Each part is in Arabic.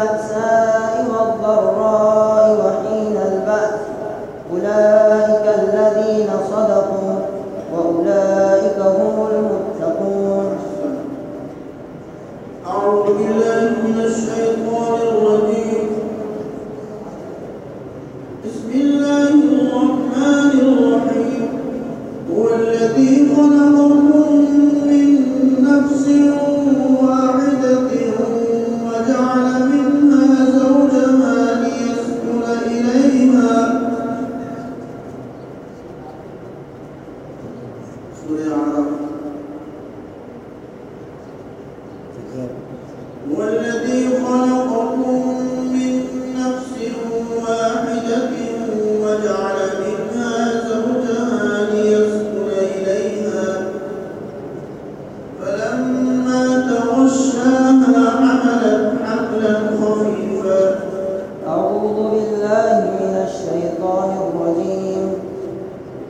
البأساء والضراء وحين البأس. أولئك الذين صدقوا وأولئك هم المتقون. أعوذ بالله من الشيطان الرجيم. بسم الله الرحمن الرحيم. هو الذي خلقكم من نفس पूरे आंध्र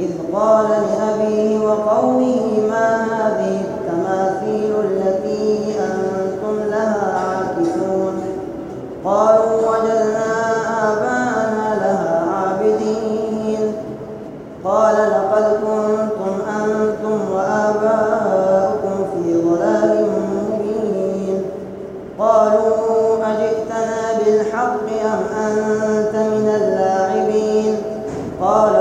إذ قال لأبيه وقومه ما هذه التماثيل التي أنتم لها عاكفون قالوا وجدنا آبانا لها عابدين. قال لقد كنتم أنتم وآباؤكم في ضلال مبين. قالوا أجئتنا بالحق أم أنت من اللاعبين؟ قال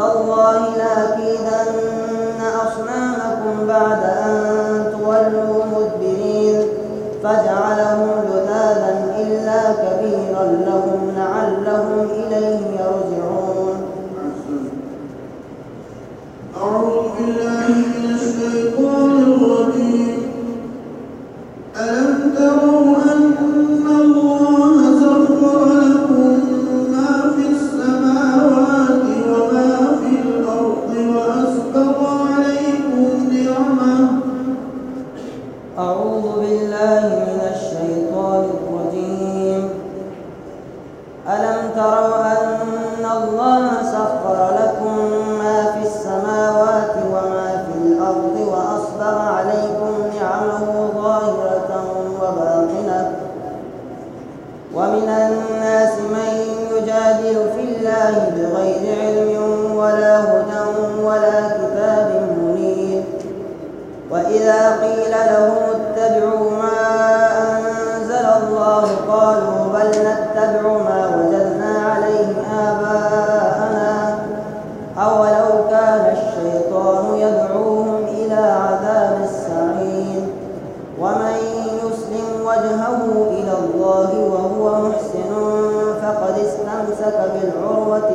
تالله لأكيدن أصنامكم بعد أن تولوا مدبرين. فاجعلوا سخر لكم ما في السماوات وما في الأرض وأصبغ عليكم نعمه ظاهرة وباطنة. ومن الناس من يجادل في الله بغير علم ولا هدى ولا كتاب منير. وإذا قيل لهم اتبعوا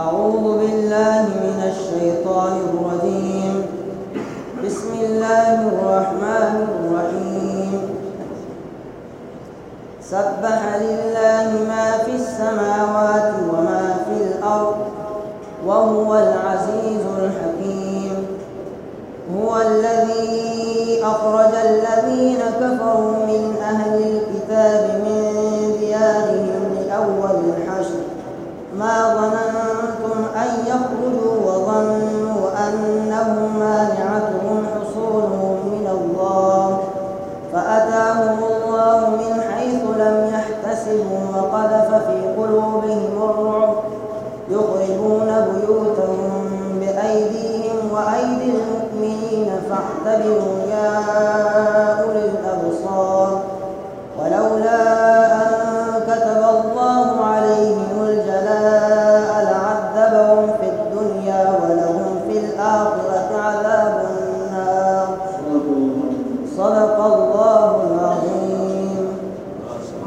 أعوذ بالله من الشيطان الرجيم. بسم الله الرحمن الرحيم. سبح لله ما في السماوات وما في الأرض وهو العزيز الحكيم. هو الذي أخرج الذين كفروا من يحتسبوا وقذف في قلوبهم الرعب. يخربون بيوتهم بأيديهم وأيدي المؤمنين. فاعتبروا يا